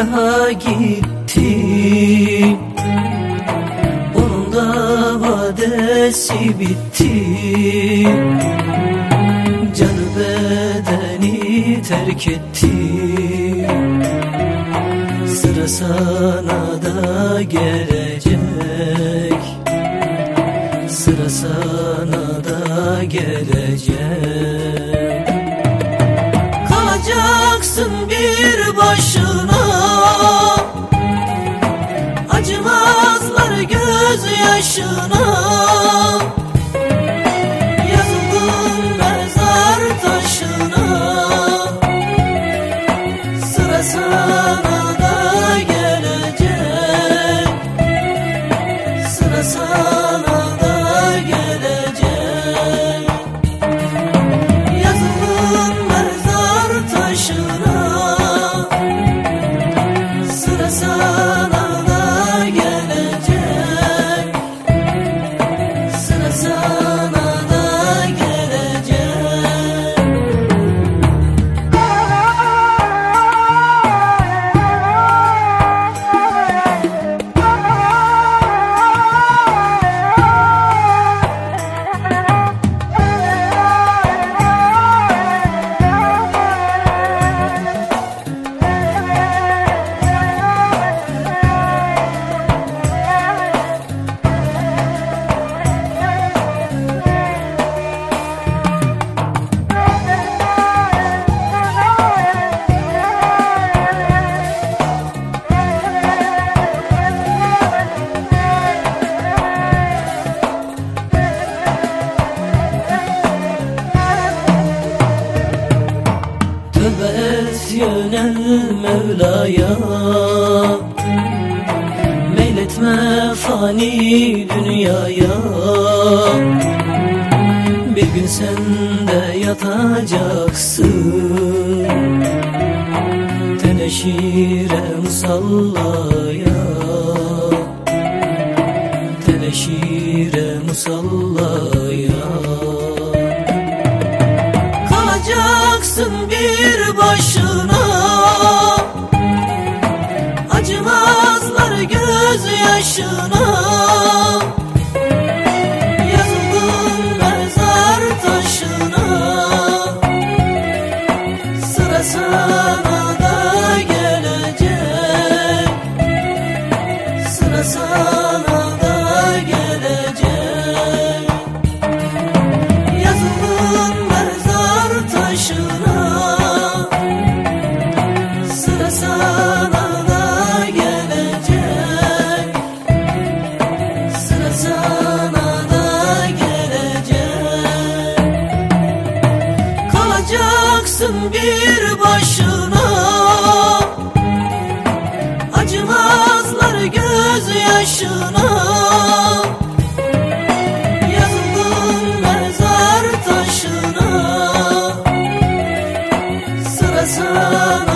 daha gitti. Onun da vadesi bitti. Canı bedeni terk etti. Sıra sana da gelecek. Sıra sana da gelecek göz yaşına. Yazıldın mezar taşına. Sıra sana yönel Mevla'ya. Meyletme fani dünyaya. Bir gün sen de yatacaksın. Teneşire musallaya Teneşire musallaya Kalacaksın bir başına yaşına göz yaşına Yazılın mezar taşına. Sıra sana